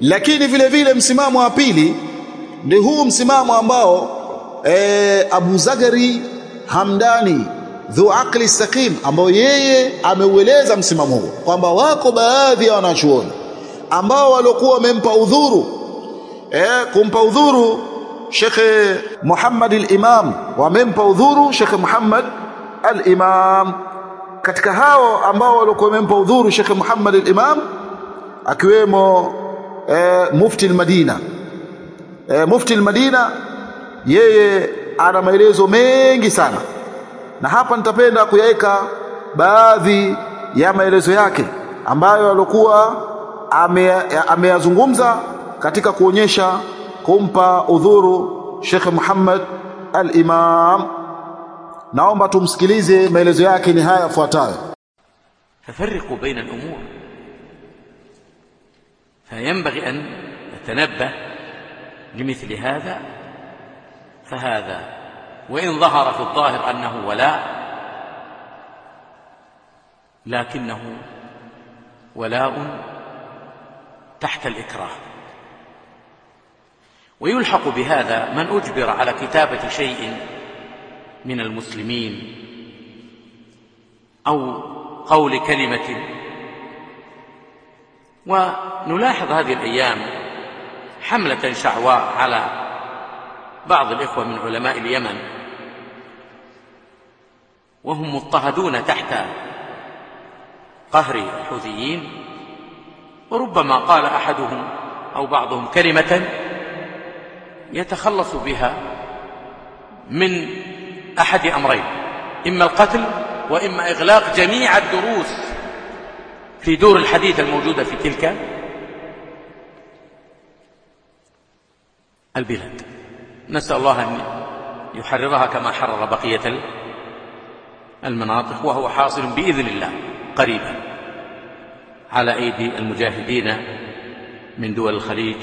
lakini vile vile msimamo wa pili ni huu msimamo ambao e, Abu Zagari Hamdani dhu aqli saqim ambao yeye ameueleza msimamo huo kwamba wako baadhi ya wanachuoni ambao waliokuwa wamempa udhuru e, kumpa udhuru Shekhe Muhammad al-Imam wamempa udhuru Shekhe Muhammad al-Imam. Katika hao ambao waliokuwa wamempa udhuru Shekhe Muhammad al-Imam akiwemo eh, mufti al-Madina. Eh, mufti al-Madina yeye ana maelezo mengi sana. Na hapa nitapenda kuyaweka baadhi ya maelezo yake ambayo alikuwa ameyazungumza katika kuonyesha kumpa udhuru Sheikh Muhammad al-Imam. Naomba tumsikilize maelezo yake ni haya yafuatayo. Tafarriqu baina al-umur. فينبغي أن نتنبه لمثل هذا فهذا. وإن ظهر في الظاهر أنه ولاء لكنه ولاء تحت الإكراه. ويلحق بهذا من أجبر على كتابة شيء من المسلمين أو قول كلمة ونلاحظ هذه الأيام حملة شعواء على بعض الإخوة من علماء اليمن وهم مضطهدون تحت قهر الحوثيين وربما قال أحدهم أو بعضهم كلمة يتخلص بها من أحد أمرين إما القتل وإما إغلاق جميع الدروس في دور الحديث الموجودة في تلك البلاد. نسأل الله أن يحررها كما حرر بقية المناطق وهو حاصل بإذن الله قريبا على أيدي المجاهدين من دول الخليج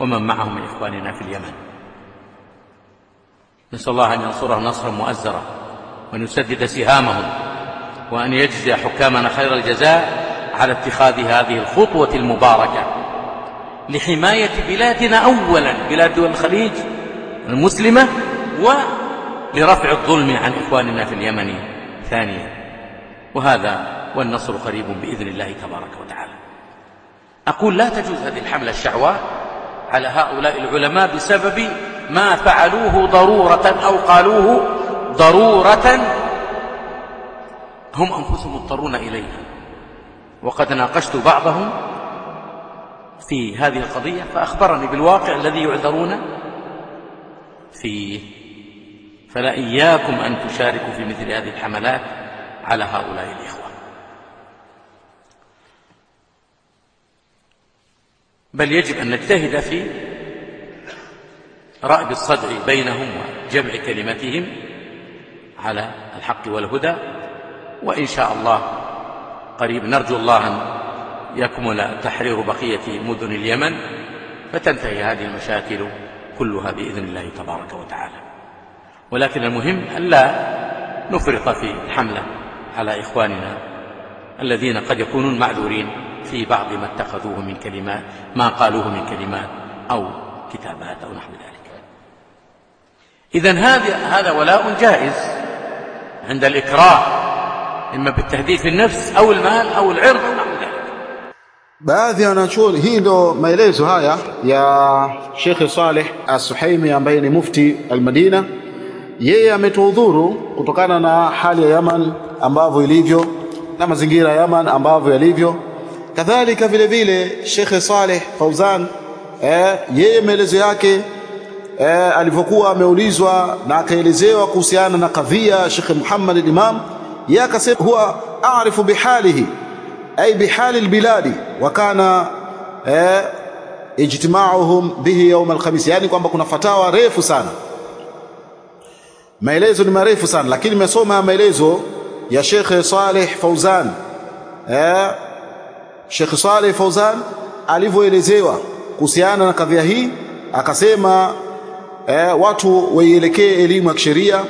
ومن معهم من إخواننا في اليمن. نسأل الله أن ينصرهم نصرا مؤزرا وأن يسدد سهامهم وأن يجزي حكامنا خير الجزاء على اتخاذ هذه الخطوة المباركة لحماية بلادنا أولا بلاد دول الخليج المسلمة ولرفع الظلم عن إخواننا في اليمن ثانيا. وهذا والنصر قريب بإذن الله تبارك وتعالى. أقول لا تجوز هذه الحملة الشعواء على هؤلاء العلماء بسبب ما فعلوه ضرورة أو قالوه ضرورة. هم أنفسهم مضطرون إليها. وقد ناقشت بعضهم في هذه القضية فأخبرني بالواقع الذي يعذرون فيه. فلا إياكم أن تشاركوا في مثل هذه الحملات على هؤلاء الإخوة. بل يجب أن نجتهد في رأب الصدع بينهم وجمع كلمتهم على الحق والهدى وإن شاء الله قريب نرجو الله أن يكمل تحرير بقية مدن اليمن فتنتهي هذه المشاكل كلها بإذن الله تبارك وتعالى. ولكن المهم ألا نفرط في الحملة على إخواننا الذين قد يكونون معذورين في بعض ما اتخذوه من كلمات ما قالوه من كلمات أو كتابات أو نحو ذلك. إذا هذا هذا ولاء جائز عند الإكراه إما بالتهديد في النفس أو المال أو العرض أو نحو ذلك baadhi ya wanachuoni hii ndo maelezo haya ya Sheikh Saleh As-Suhaimi ambaye ni mufti al-Madina yeye ametuudhuru kutokana na hali ya Yaman ambavyo ilivyo na mazingira ya Yaman ambavyo yalivyo kadhalika vile vile Sheikh Saleh Fauzan eh, yeye maelezo yake eh, alivyokuwa ameulizwa na akaelezewa kuhusiana na kadhia Sheikh Muhammad al-Imam yeye akasema huwa aarifu bihalihi ay bihali albiladi wa kana eh, ijtimauhum bihi yawm alkhamis. Yani kwamba kuna fatawa refu sana. Maelezo ni marefu sana lakini nimesoma maelezo ya Sheikh Saleh Fauzan eh Sheikh Saleh Fauzan alivyoelezewa kuhusiana na kadhia hii akasema eh, watu waielekee elimu ya kisheria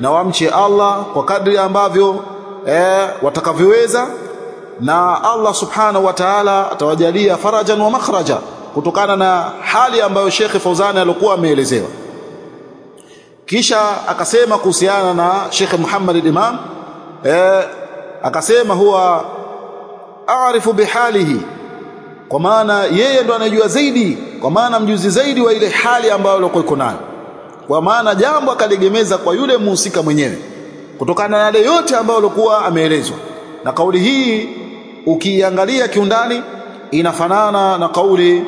na wamche Allah kwa kadri ambavyo eh, watakavyoweza na Allah subhanahu wa ta'ala atawajalia farajan wa makhraja kutokana na hali ambayo Sheikh Fauzani alikuwa ameelezewa. Kisha akasema kuhusiana na Sheikh Muhammad al-Imam eh, akasema huwa aarifu bihalihi kwa maana yeye ndo anajua zaidi kwa maana mjuzi zaidi wa ile hali ambayo alikuwa iko nayo kwa maana jambo akalegemeza kwa yule muhusika mwenyewe kutokana na yale yote ambayo alikuwa ameelezwa. Na kauli hii ukiangalia kiundani inafanana na kauli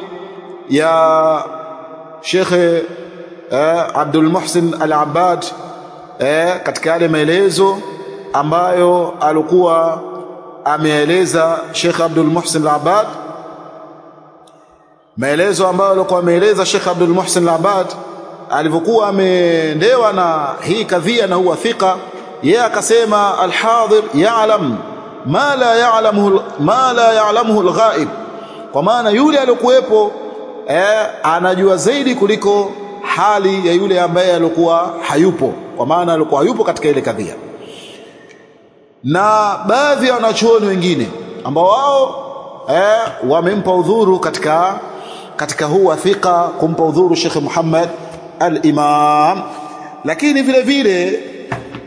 ya Shekhe eh, Abdul Muhsin Al-Abbad eh, katika yale maelezo ambayo alikuwa ameeleza Sheikh Abdul Muhsin Al-Abbad. Maelezo ambayo alikuwa ameeleza Sheikh Abdul Muhsin Al-Abbad alivyokuwa ameendewa na hii kadhia na huwa thika yeye akasema alhadir ya'lam ma la ya'lamuhu ma la ya'lamuhu al-ghaib. Kwa maana yule aliyokuwepo eh, anajua zaidi kuliko hali ya yule ambaye alikuwa hayupo kwa maana alikuwa hayupo katika ile kadhia. Na baadhi ya wanachuoni wengine ambao wao eh, wamempa udhuru katika katika huu wathika kumpa udhuru Sheikh Muhammad al-Imam. Lakini vile vile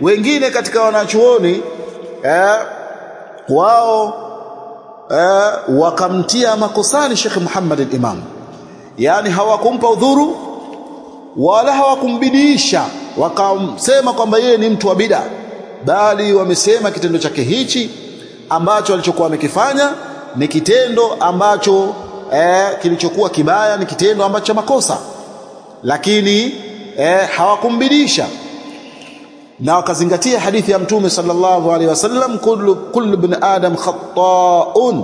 wengine katika wanachuoni eh, wao eh, wakamtia makosani Sheikh Muhammad al-Imam. Yani hawakumpa udhuru wala hawakumbidiisha wakamsema kwamba yeye ni mtu wa bid'a bali wamesema kitendo chake hichi ambacho alichokuwa amekifanya ni kitendo ambacho eh, kilichokuwa kibaya ni kitendo ambacho cha makosa lakini eh, hawakumbidisha. Na wakazingatia hadithi ya mtume sallallahu alaihi wasallam kullu kullu ibn adam khata'un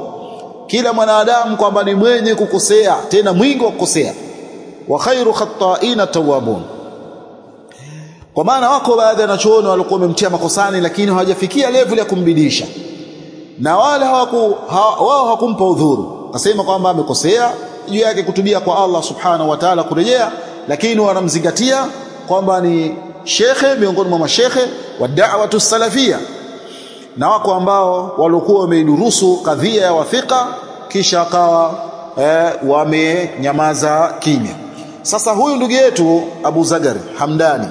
kila mwanadamu kwamba ni mwenye kukosea tena mwingi wa kukosea. Wa khairu khata'ina tawwabun. Kwa maana wako baadhi ya wanachuoni walikuwa wamemtia makosani lakini hawajafikia level ya kumbidisha. Na wale hawaku wao hawakumpa udhuru. Akasema kwamba amekosea juu yake kutubia kwa Allah subhanahu wa ta'ala kurejea lakini wanamzingatia kwamba ni shekhe miongoni mwa mashekhe wa da'watu salafia na wako ambao walikuwa wameidurusu kadhia ya wafika kisha akawa eh, wamenyamaza kimya. Sasa huyu ndugu yetu Abu Zagari Hamdani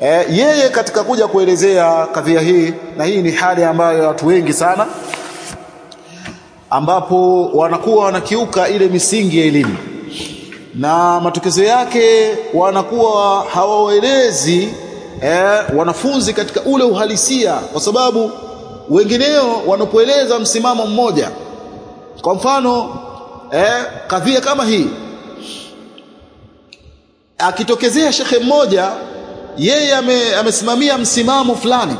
e, yeye katika kuja kuelezea kadhia hii na hii ni hali ambayo watu wengi sana ambapo wanakuwa wanakiuka ile misingi ya elimu na matokezo yake wanakuwa hawaelezi eh, wanafunzi katika ule uhalisia kwa sababu wengineo wanapoeleza msimamo mmoja. Kwa mfano eh, kadhia kama hii. Akitokezea shekhe mmoja yeye ame, amesimamia msimamo fulani.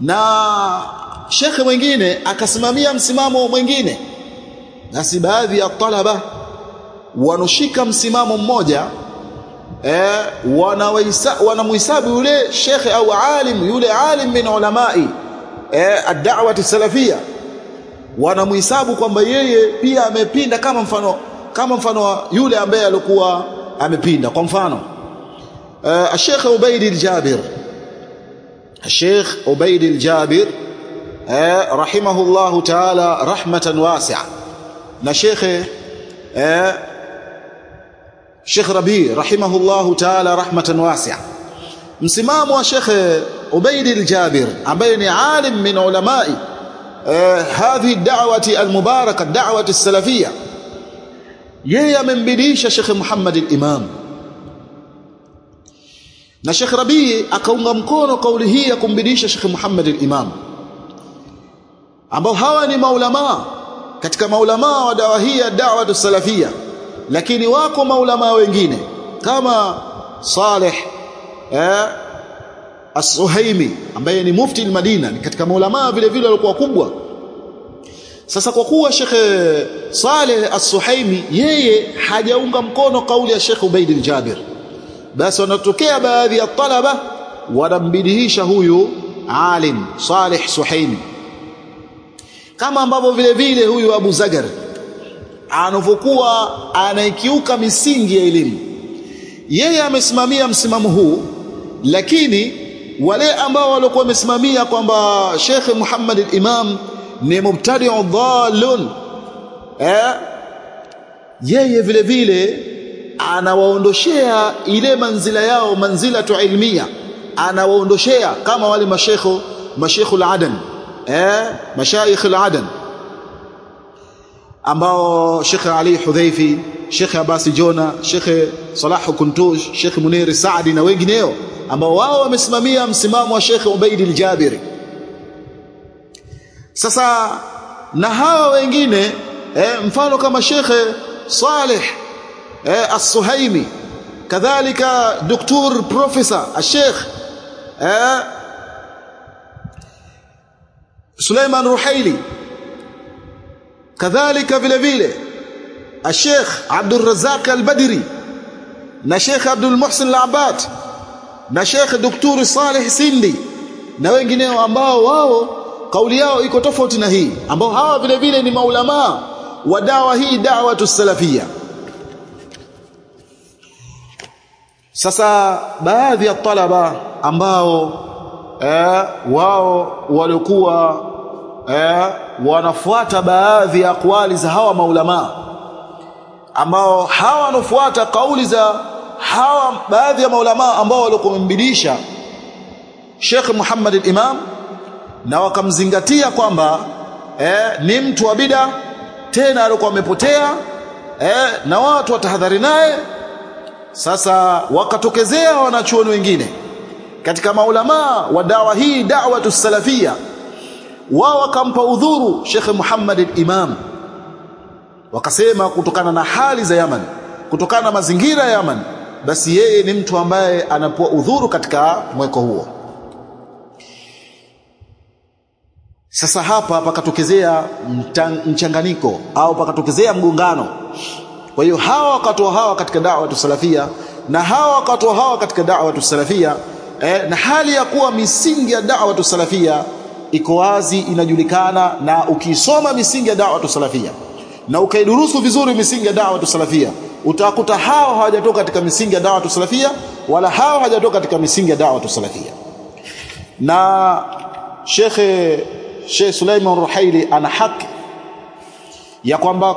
Na shekhe mwingine akasimamia msimamo mwingine. Basi baadhi ya talaba wanoshika msimamo mmoja eh, wanamhisabu yule shekhe au alim yule alim min ulamai eh, ad-da'wati salafia wanamuhisabu kwamba yeye pia amepinda kama mfano kama mfano wa yule ambaye alikuwa amepinda. Kwa mfano uh, Sheikh Ubayd al-Jabir Sheikh Ubayd al-Jabir eh, rahimahullahu ta'ala rahmatan wasi'a. Na Sheikh uh, Sheikh Rabi rahimahullahu ta'ala rahmatan wasi'a msimamo wa Sheikh Ubaid al-Jabir ambaye ni alim min ulamai هذه الدعوة المباركة الدعوة السلفية yeye amembidisha Sheikh Muhammad al-Imam na Sheikh Rabi akaunga mkono kauli hii ya kumbidisha Sheikh Muhammad al-Imam ambao hawa ni maulama katika maulama wa dawa hii ya da'wa salafia lakini wako maulama wengine kama Saleh eh As-Suhaimi ambaye ni mufti al-Madina katika maulama vile vile alikuwa kubwa sasa kwa kuwa Sheikh Saleh As-Suhaimi yeye hajaunga mkono kauli ya Sheikh Ubaid al-Jabir basi wanatokea baadhi ya talaba wanambidihisha huyu alim Saleh Suhaimi. Kama ambavyo vile vile huyu Abu Zagar anavyokuwa anaikiuka misingi ya elimu. Yeye amesimamia msimamo huu lakini wale ambao walikuwa wamesimamia kwamba Sheikh Muhammad al-Imam ni mubtadi'u dhalun eh yeye vile vile anawaondoshea ile manzila yao manzila tu ilmia anawaondoshea kama wale mashekho al-adan eh mashaikh al-adan ambao Sheikh Ali Hudhaifi Sheikh Abasi Jona Sheikh Salahu Kuntush Sheikh Munir Saadi na wengineo ambao wao wamesimamia msimamo wa Sheikh Ubaid al-Jabiri sasa na hawa wengine eh, mfano kama Sheikh Saleh eh, As-Suhaimi kadhalika Dr. Professor Sheikh eh, Suleiman Ruhaili kadhalika vile vile Sheikh Abdul Razak Al-Badri na Sheikh Abdul Muhsin Al-Abad na Sheikh Dr. Saleh Sindi na wengineo ambao wao kauli yao iko tofauti na hii ambao hawa vile vile ni maulama wa dawa hii dawa salafia sasa baadhi ya talaba ambao eh, wao walikuwa eh, wanafuata baadhi ya akwali za hawa maulama ambao hawa wanafuata kauli za hawa baadhi ya maulama ambao walikumbidisha Sheikh Muhammad al-Imam na wakamzingatia kwamba eh, ni mtu wa bida tena alikuwa amepotea eh, na watu watahadhari naye. Sasa wakatokezea wanachuoni wengine. Katika maulama wa dawa hii da'watu salafia wao wakampa udhuru Sheikh Muhammad al-Imam. Wakasema kutokana na hali za Yaman kutokana na mazingira ya Yaman basi yeye ni mtu ambaye anapoa udhuru katika mweko huo. Sasa hapa pakatokezea mchanganyiko au pakatokezea mgongano. Kwa hiyo hawa wakatoa hawa katika da'wa salafia na hawa wakatoa hawa katika da'wa salafia eh, na hali ya kuwa misingi ya da'wa salafia iko wazi inajulikana na ukisoma misingi ya da'wa salafia na ukaidurusu vizuri misingi ya da'wa salafia utakuta hao hawajatoka katika misingi ya da'wa salafia wala hao hawajatoka katika misingi ya da'wa salafia na Sheikh Sheikh Suleiman Ruhaili ana haki ya kwamba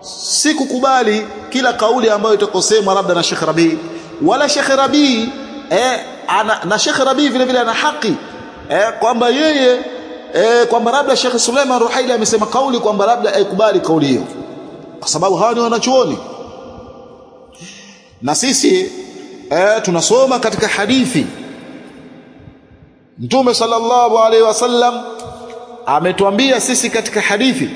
sikukubali kila kauli ambayo itakosemwa labda na Sheikh Rabi wala Sheikh Rabi eh, ana, na Sheikh Rabi vile vile ana haki eh, kwamba yeye eh, kwamba labda Sheikh Suleiman Ruhaili amesema kauli kwamba labda aikubali kauli hiyo. Kwa sababu hawa ni wanachuoni. Na sisi eh, tunasoma katika hadithi. Mtume sallallahu alaihi wasallam ametuambia sisi katika hadithi.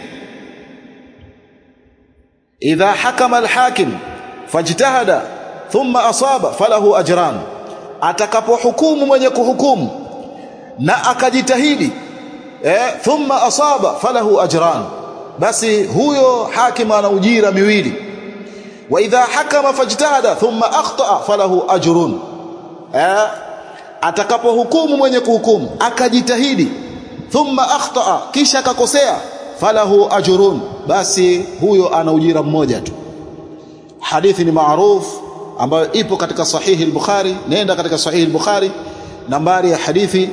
Idha hakama alhakim fajtahada thumma asaba falahu ajran. Atakapohukumu mwenye kuhukumu na akajitahidi. Eh, thumma asaba falahu ajran. Basi huyo hakim ana ujira miwili. Wa idha hakama fajtahada thumma akhtaa falahu ajrun. Eh, atakapohukumu mwenye kuhukumu akajitahidi. Thumma akhtaa kisha akakosea falahu ajrun. Basi huyo ana ujira mmoja tu. Hadithi ni maarufu ambayo ipo katika sahihi al-Bukhari. Nenda katika sahihi al-Bukhari. Nambari ya hadithi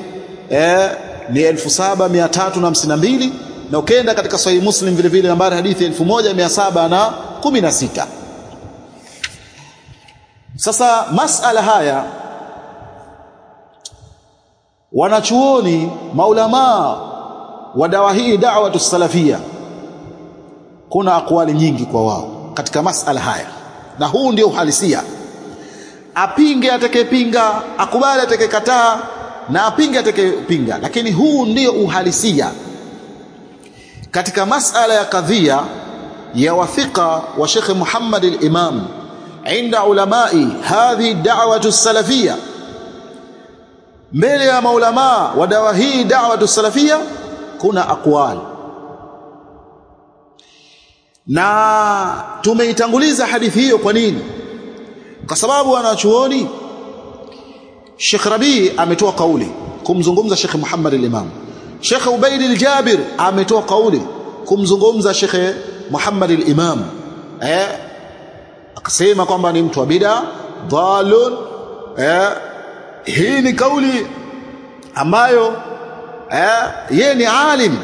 eh, ni 7352 na ukenda katika sahihi Muslim vile vile nambari hadithi 1716 sasa masala haya wanachuoni maulamaa wa dawa hii da'watu salafia kuna akwali nyingi kwa wao katika masala haya. Na huu ndio uhalisia. Apinge atakayepinga akubali atakayekataa na apinge atakayepinga lakini huu ndio uhalisia. Katika masala ya kadhia ya wathiqa wa Sheikh Muhammad al-Imam inda ulamai hadhi da'watu salafia mbele ya maulamaa wa dawa hii da'watu salafia kuna aqwal. Na tumeitanguliza hadithi hiyo kwa nini? Kwa sababu wanachuoni Sheikh Rabi ametoa kauli kumzungumza Sheikh Muhammad al-Imam. Sheikh Ubaid al-Jabir ametoa kauli kumzungumza Sheikh Muhammad al-Imam. Eh akasema kwamba ni mtu wa bid'a dhalun eh hii ni kauli ambayo eh yeye ni alim.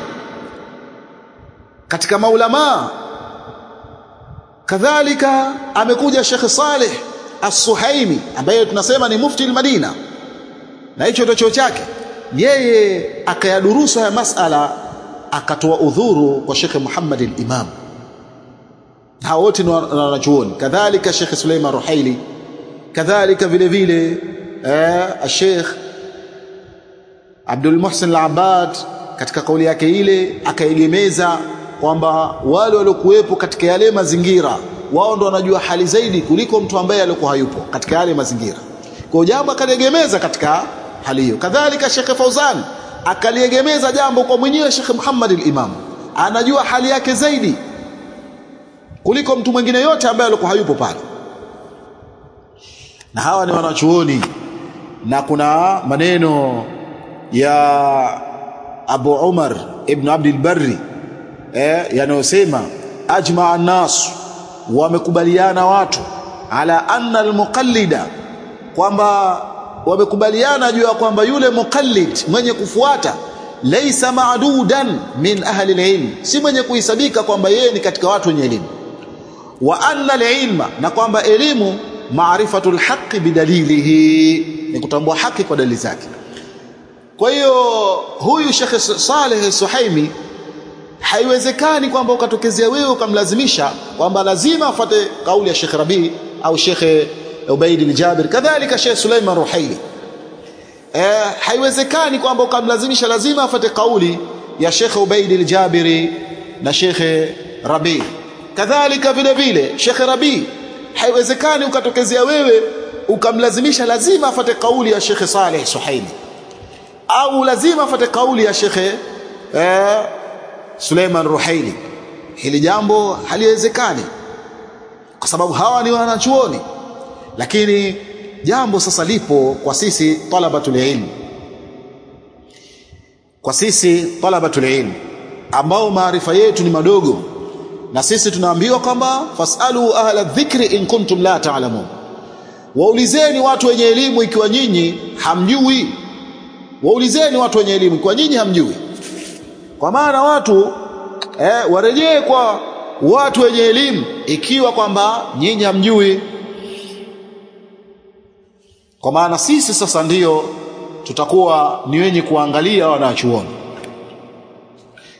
Katika maulama kadhalika amekuja Sheikh Saleh As-Suhaimi ambaye tunasema ni mufti al-Madina. Na hicho ndio chuo chake. Yeye akayadurusa ya masala akatoa udhuru kwa Sheikh Muhammad al-Imam. Hao wote ni wanachuoni. Kadhalika Sheikh Suleiman Ruhaili kadhalika vile vile eh Sheikh Abdul Muhsin Al-Abbad katika kauli yake ile akaegemeza kwamba wale waliokuwepo katika yale mazingira wao ndo wanajua hali zaidi kuliko mtu ambaye alikuwa hayupo katika yale mazingira. Kwa jambo akaliegemeza katika hali hiyo. Kadhalika Sheikh Fauzan akaliegemeza jambo kwa mwenyewe Sheikh Muhammad al-Imam. Anajua hali yake zaidi kuliko mtu mwingine yote ambaye alikuwa hayupo pale. Na hawa ni wanachuoni na kuna maneno ya Abu Umar ibn Abdul Barri eh yanayosema ajmaa an-nas wamekubaliana watu ala anna al-muqallida kwamba wamekubaliana juu ya kwamba yule muqallid mwenye kufuata laysa ma'dudan min ahli al-ilm si mwenye kuhesabika kwamba yeye ni katika watu wenye elimu wa anna al-ilma na kwamba elimu maarifatul haqqi bidalilihi ni kutambua haki kwa dalili zake. Kwa hiyo huyu Sheikh Saleh Suhaimi haiwezekani kwamba ukatokezea wewe ukamlazimisha kwamba lazima afuate kauli ya Sheikh Rabi au Sheikh Ubaid bin Jabir. Kadhalika Sheikh Suleiman Ruhaili. Eh haiwezekani kwamba ukamlazimisha lazima afuate kauli ya Sheikh Ubaid bin Jabir na Sheikh Rabi. Kadhalika vile vile Sheikh Rabi haiwezekani ukatokezea wewe ukamlazimisha lazima afate kauli ya Sheikh Saleh Suhaimi au lazima afate kauli ya Sheikh eh, Suleiman Ruhaili. Hili jambo haliwezekani kwa sababu hawa ni wanachuoni. Lakini jambo sasa lipo kwa sisi talabatul ilm. Kwa sisi talabatul ilm ambao maarifa yetu ni madogo na sisi tunaambiwa kwamba fasalu ahla dhikri in kuntum la ta'lamun. Waulizeni watu wenye elimu ikiwa nyinyi hamjui. Waulizeni watu wenye elimu ikiwa nyinyi hamjui kwa maana watu eh, warejee kwa watu wenye elimu ikiwa kwamba nyinyi hamjui. Kwa maana sisi sasa ndiyo tutakuwa ni wenye kuangalia wanachuoni.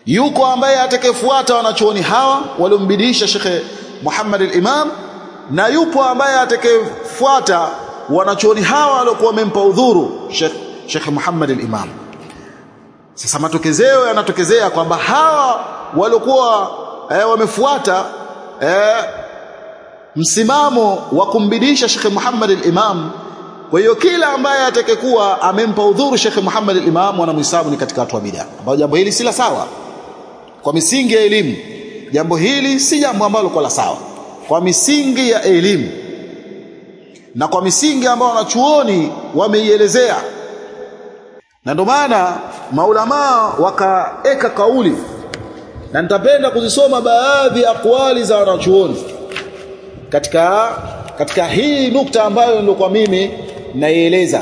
Yuko ambaye atakayefuata wanachuoni hawa waliombidisha Shekhe Muhammad al-Imam na yupo ambaye atakayefuata wanachuoni hawa waliokuwa wamempa udhuru Shekhe Muhammad al-Imam sasa matokezeo yanatokezea kwamba hawa waliokuwa eh, wamefuata eh, msimamo wa kumbidisha Sheikh Muhammad al-Imam. Kwa hiyo kila ambaye atakayekuwa amempa udhuru Sheikh Muhammad al-Imam wanamhesabu ni katika watu wa bid'a. Ambao jambo hili si la sawa. Kwa misingi ya elimu jambo hili si jambo ambalo kwa la sawa. Kwa misingi ya elimu na kwa misingi ambayo wanachuoni wameielezea na ndio maana maulamaa wakaeka kauli. Na nitapenda kuzisoma baadhi ya akwali za wanachuoni. Katika katika hii nukta ambayo ndio kwa mimi naieleza.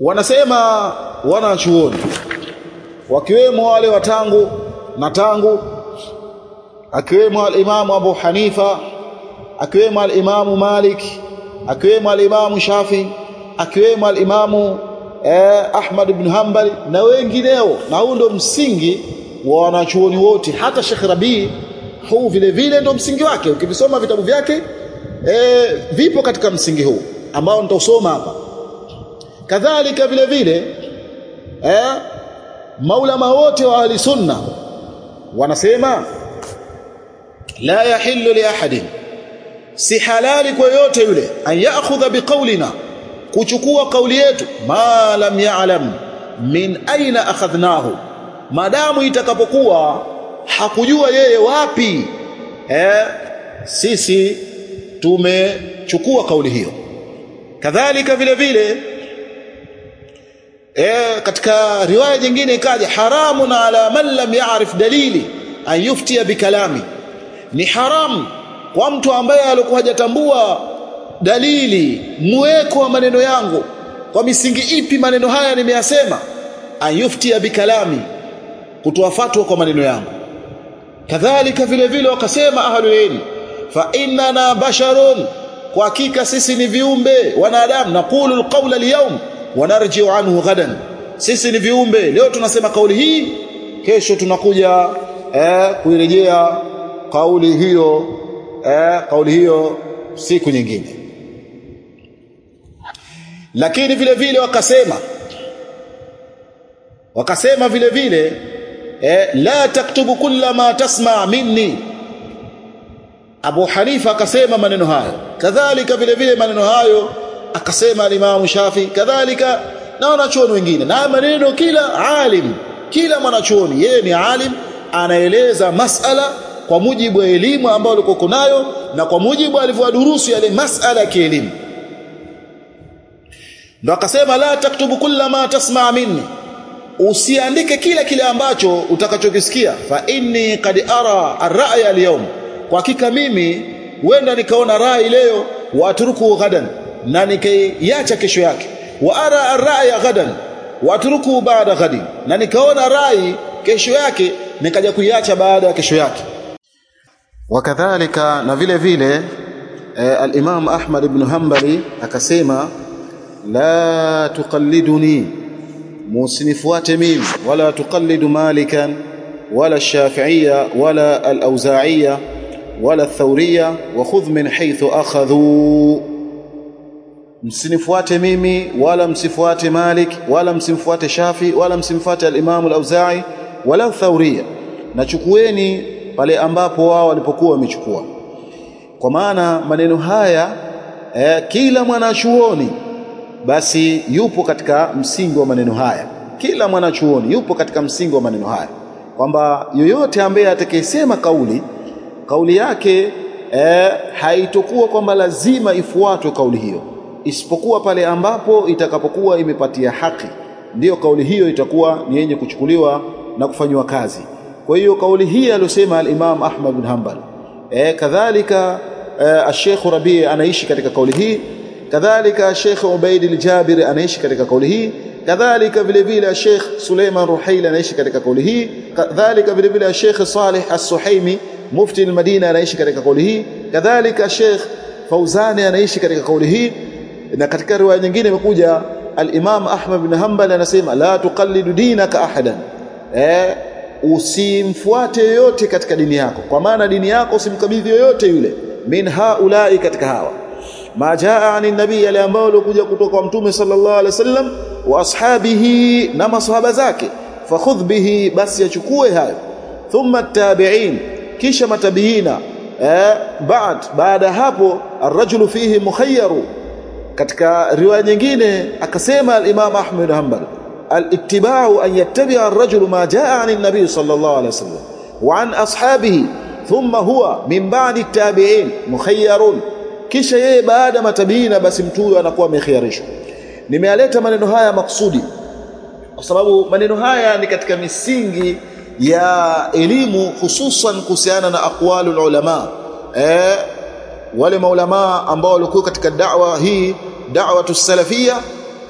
Wanasema wanachuoni wakiwemo wale watangu na tangu akiwemo al-Imam Abu Hanifa akiwemo al-Imam Malik akiwemo al-Imam Shafi akiwemo al-Imamu eh, Ahmad ibn Hanbali na wengineo. Na huu ndio msingi wa wanachuoni wote. Hata Sheikh Rabi huu vile vile ndio msingi wake. Ukivisoma vitabu vyake eh, vipo katika msingi huu ambao nitausoma hapa. Kadhalika vile vile eh, maulama wote wa ahli sunna wanasema la yahillu li ahadin. Si halali kwa yote yule an ya'khudha biqaulina kuchukua kauli yetu ma lam ya'lam min aina akhadhnahu. Madamu itakapokuwa hakujua yeye wapi eh sisi tumechukua kauli hiyo. Kadhalika vile vile eh katika riwaya nyingine ikaja haramun ala man lam ya'rif dalili an yuftia bikalami ni haramu kwa mtu ambaye alikuwa hajatambua dalili mweko wa maneno yangu. Kwa misingi ipi maneno haya nimeyasema? Ayufti ya bikalami kutoa fatwa kwa maneno yangu. Kadhalika vile vile wakasema ahlul ilm fa innana basharun kwa hakika sisi ni viumbe wanadamu. Naqulu alqawla alyawm wa narji'u anhu ghadan. Sisi ni viumbe. Leo tunasema kauli hii kesho tunakuja eh, kuirejea kauli hiyo eh, kauli hiyo siku nyingine lakini vile vile wakasema wakasema vile vile eh, la taktubu kulla ma tasma minni. Abu Hanifa akasema maneno hayo. Kadhalika vile vile maneno hayo akasema alimamu Shafi. Kadhalika na wanachuoni wengine. Na maneno kila alim kila mwanachuoni yeye ni alim anaeleza masala kwa mujibu wa elimu ambayo alikuwa nayo na kwa mujibu alivyodurusu yale masala ya kielimu ndo akasema la taktubu kulla ma tasma minni. Usiandike kile kile ambacho utakachokisikia. Fa inni qad ara ar-ra'ya al-yawm. Kwa hakika mimi huenda nikaona rai leo waturuku ghadan na nikaiacha kesho yake. Wa ara ar-ra'ya ghadan waturuku ba'da ghadi na nikaona rai kesho yake nikaja kuiacha baada ya kesho yake. Wakadhalika na vile vile eh, al-Imam Ahmad ibn Hanbali akasema tuqalliduni musinifuate mimi wala tuqallidu malikan wala shafi'iyya wala al-awza'iyya wala ath-thawriyya wa khudh min haythu akhadhu msinifuate mimi wala msifuate Malik wala msimfuate Shafi wala msimfuate al-Imam al-Auza'i wala Thawriya nachukueni pale ambapo wao walipokuwa wamechukua kwa maana maneno haya eh, kila mwanachuoni basi yupo katika msingi wa maneno haya. Kila mwanachuoni yupo katika msingi wa maneno haya. Kwamba yoyote ambaye atakayesema kauli kauli yake eh, haitokuwa kwamba lazima ifuatwe kauli hiyo. Isipokuwa pale ambapo itakapokuwa imepatia haki. Ndiyo kauli hiyo itakuwa ni yenye kuchukuliwa na kufanywa kazi. Kwa hiyo kauli hii aliyosema al-Imam Ahmad bin Hanbal eh kadhalika eh, Sheikh Rabi anaishi katika kauli hii kadhalika Sheikh Ubaid al-Jabiri anaishi katika kauli hii. Kadhalika vile vile Sheikh Suleiman Ruhaili anaishi katika kauli hii. Kadhalika vile vile Sheikh Saleh As-Suhaimi mufti al-Madina anaishi katika kauli hii. Kadhalika Sheikh Fauzani anaishi katika kauli hii. Na katika riwaya nyingine imekuja al-Imam Ahmad bin Hanbal anasema la tuqallidu dinaka ahadan. Eh usimfuate yoyote katika dini yako. Kwa maana dini yako usimkabidhi yoyote yule. Min haulai katika hawa ma jaa ani nabii yale ambao walikuja kutoka mtume sallallahu alaihi wasallam wa ashabihi na masahaba zake fakhudh bihi basi yachukue hayo thumma tabi'in kisha matabiina eh baad baada hapo arrajulu fihi mukhayyaru katika riwaya nyingine akasema al-Imam Ahmad Hanbal al-ittiba'u an yattabi'a ar-rajulu ma jaa'a 'an an-nabi sallallahu alayhi wasallam wa 'an ashabihi thumma huwa min ba'di at-tabi'in mukhayyarun kisha yeye baada ya matabiina basi mtu huyo anakuwa amekhiarishwa nimealeta maneno haya maksudi kwa sababu maneno haya ni katika misingi ya elimu hususan kuhusiana na aqwalul ulama. Eh wale maulama ambao walikuwa katika da'wa hii da'watu tusalafia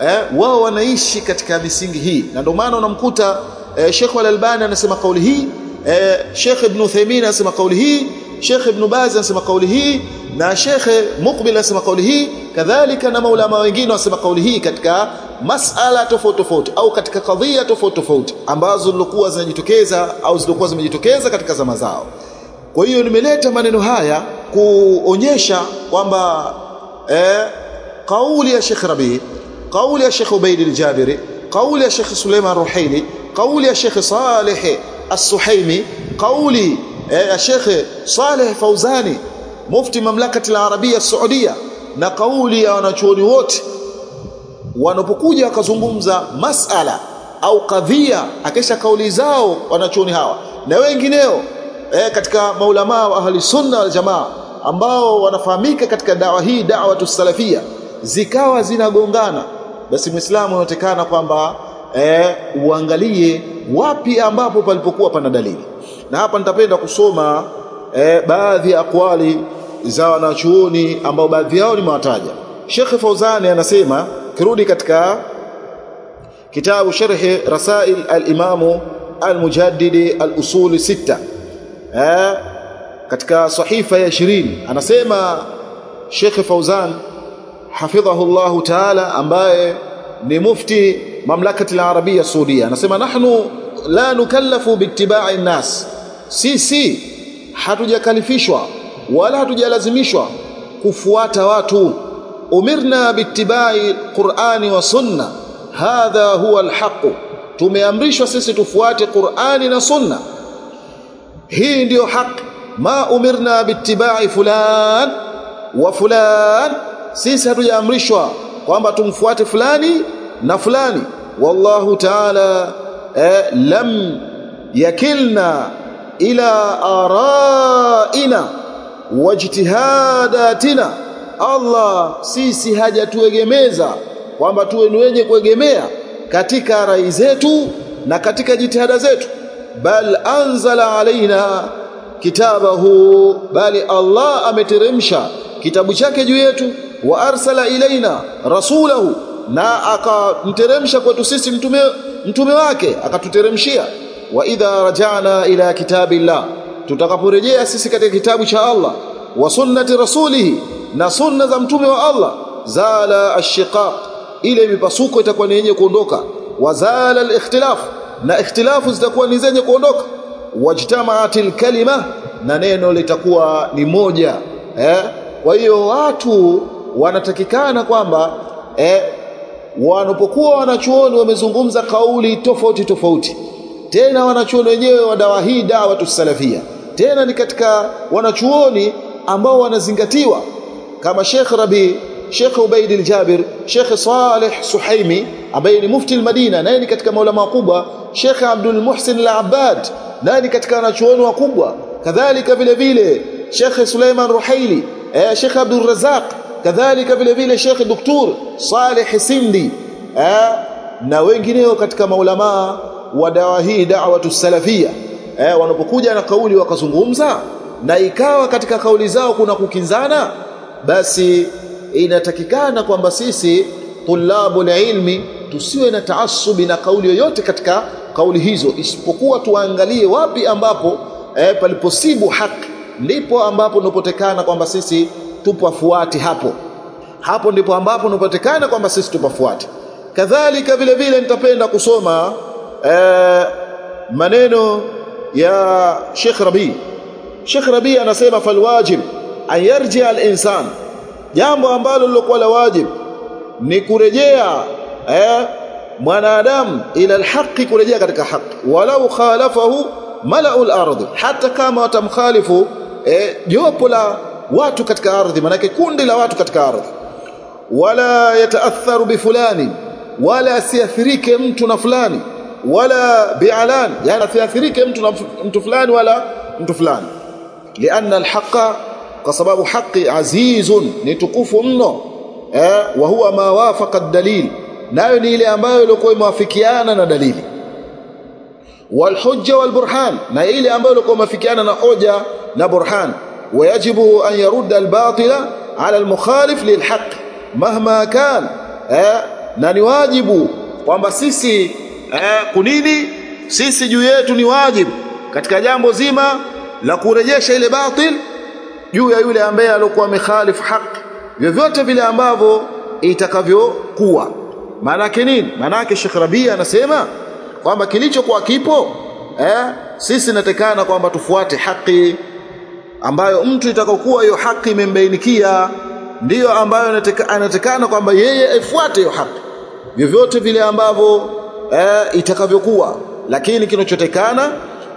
eh, wao wanaishi katika misingi hii. Na ndio maana unamkuta eh, Sheikh Al-Albani anasema kauli hii eh, Sheikh Ibn Uthaymeen anasema kauli hii Sheikh Ibn Baz anasema kauli hii na Sheikh Muqbil anasema kauli hii kadhalika na maulama wengine wanasema kauli hii katika masala tofauti tofauti au katika kadhia tofauti tofauti ambazo zilikuwa zinajitokeza au zilikuwa zimejitokeza katika zama zao. Kwa hiyo nimeleta maneno haya kuonyesha kwamba eh, kauli ya Sheikh Rabi kauli ya Sheikh Ubaid al-Jabiri kauli ya Sheikh Suleiman Ruhaili kauli ya Sheikh Saleh As-Suhaimi kauli eh, ya Sheikh Saleh Fauzani mufti mamlakati ya Arabia Saudia na kauli ya wanachuoni wote wanapokuja wakazungumza masala au kadhia akesha kauli zao wanachuoni hawa na wengineo eh, katika maulama wa ahli sunna wal jamaa ambao wanafahamika katika dawa hii da'watu salafia zikawa zinagongana basi muislamu unatekana kwamba eh, uangalie wapi ambapo palipokuwa pana dalili na hapa nitapenda kusoma eh, baadhi ya akwali za wanachuoni ambao baadhi yao nimewataja. Sheikh Fauzani anasema kirudi katika kitabu sharhi rasail al-Imam al-Mujaddid al-Usul sita eh, katika sahifa ya 20 anasema Sheikh Fauzan hafidhahu Allah Ta'ala ambaye ni mufti mamlakati al-Arabia Saudia anasema nahnu la nukallafu biittiba'i nas sisi hatujakalifishwa wala hatujalazimishwa kufuata watu. Umirna biittiba'i Qur'ani wa sunna. Hadha huwa alhaq tumeamrishwa sisi tufuate Qur'ani na sunna. Hii ndiyo haki ma umirna biittiba'i fulan wa fulan. Sisi hatujaamrishwa kwamba tumfuate fulani na fulani. Wallahu ta'ala eh, lam yakilna ila araina wajtihadatina Allah sisi hajatuegemeza kwamba tuwe ni wenye kuegemea katika rai zetu na katika jitihada zetu. Bal anzala alaina kitabahu bali Allah ameteremsha kitabu chake juu yetu. Wa arsala ilaina rasulahu na akamteremsha kwetu sisi mtume mtume wake akatuteremshia wa idha rajana ila kitabillah tutakaporejea sisi katika kitabu cha Allah wa sunnati rasulihi na sunna za mtume wa Allah zala ashiqaq ile mipasuko itakuwa ni yenye kuondoka wa zala alikhtilaf na ikhtilafu zitakuwa ni zenye kuondoka wajtamaatil kalima na neno litakuwa ni moja eh? Kwa hiyo watu wanatakikana kwamba eh wanapokuwa wanachuoni wamezungumza kauli tofauti tofauti. Tena wanachuoni wenyewe wa dawa hii dawa tusalafia. Tena ni katika wanachuoni ambao wanazingatiwa. Kama Sheikh Rabi Sheikh Ubaid al-Jabir Sheikh Saleh Suhaimi ambaye ni mufti al-Madina naye ni katika maulama wakubwa. Sheikh Abdul Muhsin al-Abbad naye ni katika wanachuoni wakubwa. Kadhalika vile vile Sheikh Suleiman Ruhaili eh, Sheikh Abdul Razak kadhalika vile vile Sheikh Dr. Saleh Sindi eh, na wengineo katika maulama wa dawa hii da'watu salafia eh, wanapokuja na kauli wakazungumza na ikawa katika kauli zao kuna kukinzana basi inatakikana kwamba sisi tulabul ilmi tusiwe na taasubi na kauli yoyote katika kauli hizo isipokuwa tuangalie wapi ambapo eh, paliposibu haki ndipo ambapo unapotekana kwamba sisi tupafuati hapo. Hapo ndipo ambapo unapatikana kwamba sisi tupafuati. Kadhalika vile vile nitapenda kusoma eh, maneno ya Sheikh Rabi. Sheikh Rabi anasema falwajib an yarji'a al-insan jambo ambalo lilokuwa la wajib ni kurejea eh, mwanadamu ila alhaqi kurejea katika haki walau khalafahu mala'ul ardh hata kama watamkhalifu eh, jopo la watu katika ardhi manake kundi la watu katika ardhi wala yataatharu bifulani wala asiathirike mtu na fulani wala bi'alan yani asiathirike mtu na mtu fulani wala mtu fulani lianna alhaqa kwa sababu haki azizun ni tukufu mno eh wa huwa ma wafaqa dalil nayo ni ile ambayo ilikuwa imewafikiana na dalili walhujja walburhan na ile ambayo ilikuwa imewafikiana na hoja na burhan wayajibu an يرد الباطل على المخالف للحق mahma eh na ni wajibu kwamba sisi eh kunini sisi juu yetu ni wajibu katika jambo zima la kurejesha ile batil juu ya yule ambaye alikuwa amekhalifu haki vyovyote vile ambavyo itakavyokuwa. Maana yake nini? Maana yake Sheikh Rabia anasema kwamba kilichokuwa kipo eh sisi natekana kwamba tufuate haki ambayo mtu itakayokuwa hiyo haki imembainikia ndiyo ambayo anatekana kwamba yeye aifuate hiyo haki. Vyovyote vile ambavyo eh, itakavyokuwa. Lakini kinachotekana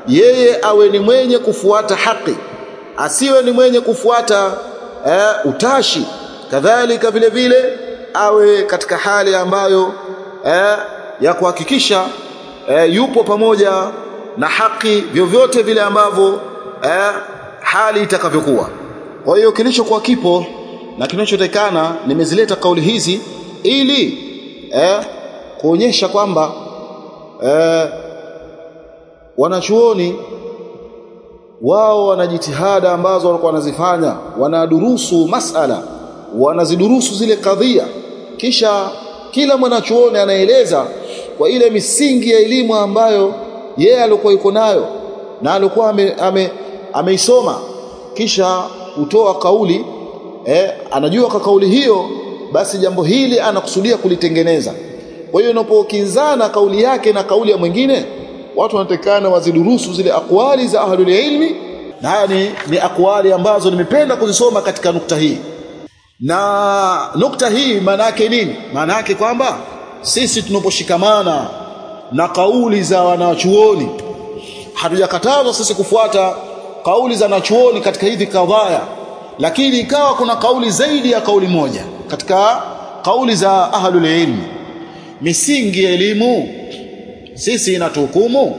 yeye awe ni mwenye kufuata haki. Asiwe ni mwenye kufuata eh, utashi. Kadhalika vile vile awe katika hali ambayo eh, ya kuhakikisha eh, yupo pamoja na haki vyovyote vile ambavyo eh, hali itakavyokuwa. Kwa hiyo kilichokuwa kipo na kinachotekana nimezileta kauli hizi ili eh, kuonyesha kwamba eh, wanachuoni wao wana jitihada ambazo walikuwa wanazifanya wanadurusu masala wanazidurusu zile kadhia. Kisha kila mwanachuoni anaeleza kwa ile misingi ya elimu ambayo yeye alikuwa yuko nayo na alikuwa ame, ame ameisoma kisha hutoa kauli eh, anajua kwa kauli hiyo basi jambo hili anakusudia kulitengeneza. Kwa hiyo unapokinzana kauli yake na kauli ya mwingine watu wanatekana wazidurusu zile akwali za ahlul ilmi na haya ni, ni akwali ambazo nimependa kuzisoma katika nukta hii. Na nukta hii maana yake nini? Maana yake kwamba sisi tunaposhikamana na kauli za wanachuoni hatujakatazwa sisi kufuata kauli za nachuoni katika hizi kadhaya. Lakini ikawa kuna kauli zaidi ya kauli moja katika kauli za ahlul ilmi misingi ya elimu sisi inatuhukumu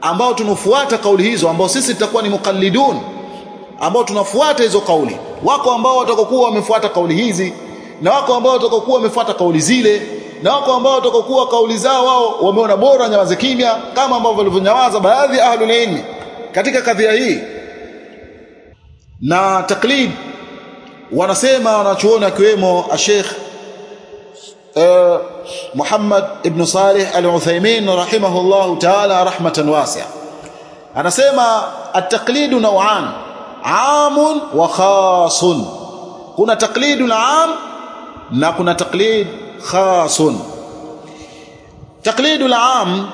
ambao tunafuata kauli hizo ambao sisi tutakuwa ni mukallidun ambao tunafuata hizo kauli. Wako ambao watakokuwa wamefuata kauli hizi na wako ambao watakokuwa wamefuata kauli zile na wako ambao watakokuwa kauli zao wao wameona bora nyamaze kimya kama ambavyo walivyonyawaza baadhi ya ahlul ilmi katika kadhia hii. Na taklid wanasema wanachuoni akiwemo Sheikh uh, Muhammad ibn Salih al-Uthaymeen rahimahullahu ta'ala rahmatan wasi'a. Anasema at-taqlidu naw'an 'amun wa khasun. Kuna taqlidu 'am na kuna taqlid khasun. Taqlidu 'am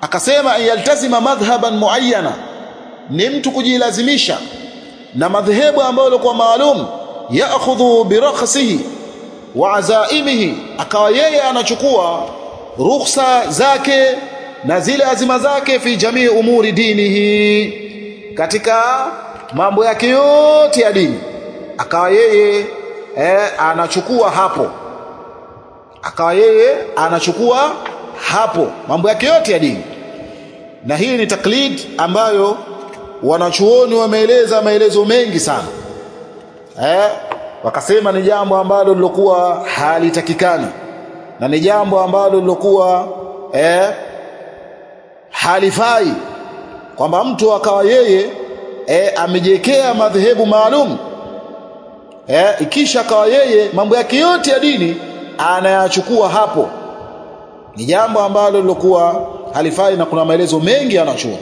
akasema yaltazima madhhaban muayyana ni mtu kujilazimisha na madhehebu ambayo yalikuwa maalum yaakhudhu birakhsihi wa azaimihi akawa yeye anachukua rukhsa zake na zile azima zake fi jamii umuri dinihi katika mambo yake yote ya dini. Akawa yeye eh, anachukua hapo. Akawa yeye anachukua hapo mambo yake yote ya dini. Na hii ni taklid ambayo wanachuoni wameeleza maelezo mengi sana. Eh wakasema ni jambo ambalo lilokuwa halitakikani na ni jambo ambalo lilokuwa eh halifai. Kwamba mtu akawa yeye eh amejekea madhehebu maalum eh ikisha akawa yeye mambo yake yote ya dini anayachukua hapo. Ni jambo ambalo lilokuwa halifai na kuna maelezo mengi anachuoni